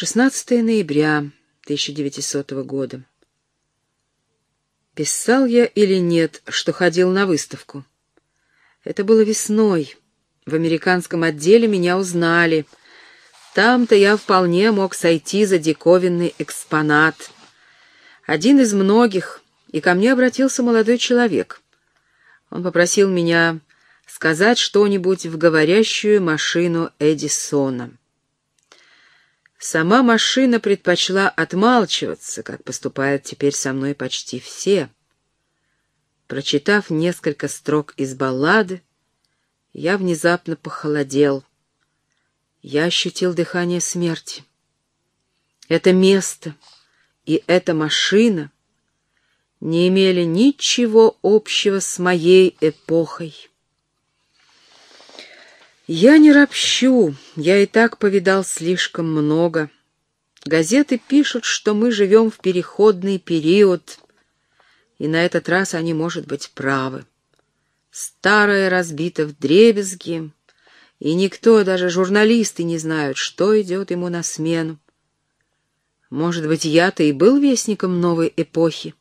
16 ноября 1900 года. Писал я или нет, что ходил на выставку? Это было весной. В американском отделе меня узнали. Там-то я вполне мог сойти за диковинный экспонат. Один из многих, и ко мне обратился молодой человек. Он попросил меня сказать что-нибудь в говорящую машину Эдисона. Сама машина предпочла отмалчиваться, как поступают теперь со мной почти все. Прочитав несколько строк из баллады, я внезапно похолодел. Я ощутил дыхание смерти. Это место и эта машина не имели ничего общего с моей эпохой. Я не ропщу, я и так повидал слишком много. Газеты пишут, что мы живем в переходный период, и на этот раз они, может быть, правы. Старое разбито в дребезги, и никто, даже журналисты, не знают, что идет ему на смену. Может быть, я-то и был вестником новой эпохи,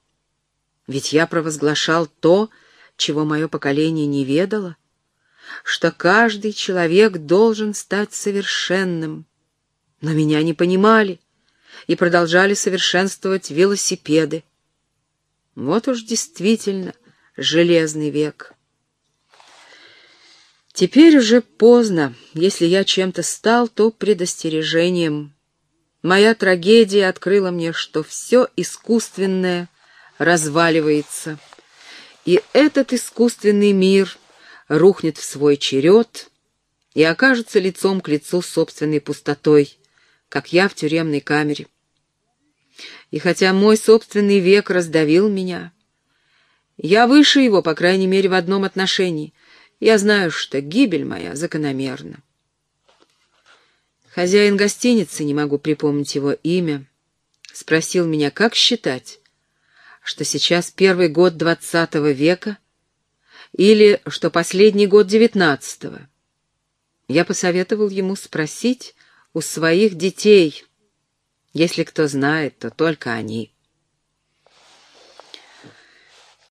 ведь я провозглашал то, чего мое поколение не ведало — что каждый человек должен стать совершенным. Но меня не понимали и продолжали совершенствовать велосипеды. Вот уж действительно железный век. Теперь уже поздно. Если я чем-то стал, то предостережением. Моя трагедия открыла мне, что все искусственное разваливается. И этот искусственный мир — рухнет в свой черед и окажется лицом к лицу с собственной пустотой, как я в тюремной камере. И хотя мой собственный век раздавил меня, я выше его, по крайней мере, в одном отношении. Я знаю, что гибель моя закономерна. Хозяин гостиницы, не могу припомнить его имя, спросил меня, как считать, что сейчас первый год двадцатого века — или что последний год девятнадцатого. Я посоветовал ему спросить у своих детей. Если кто знает, то только они.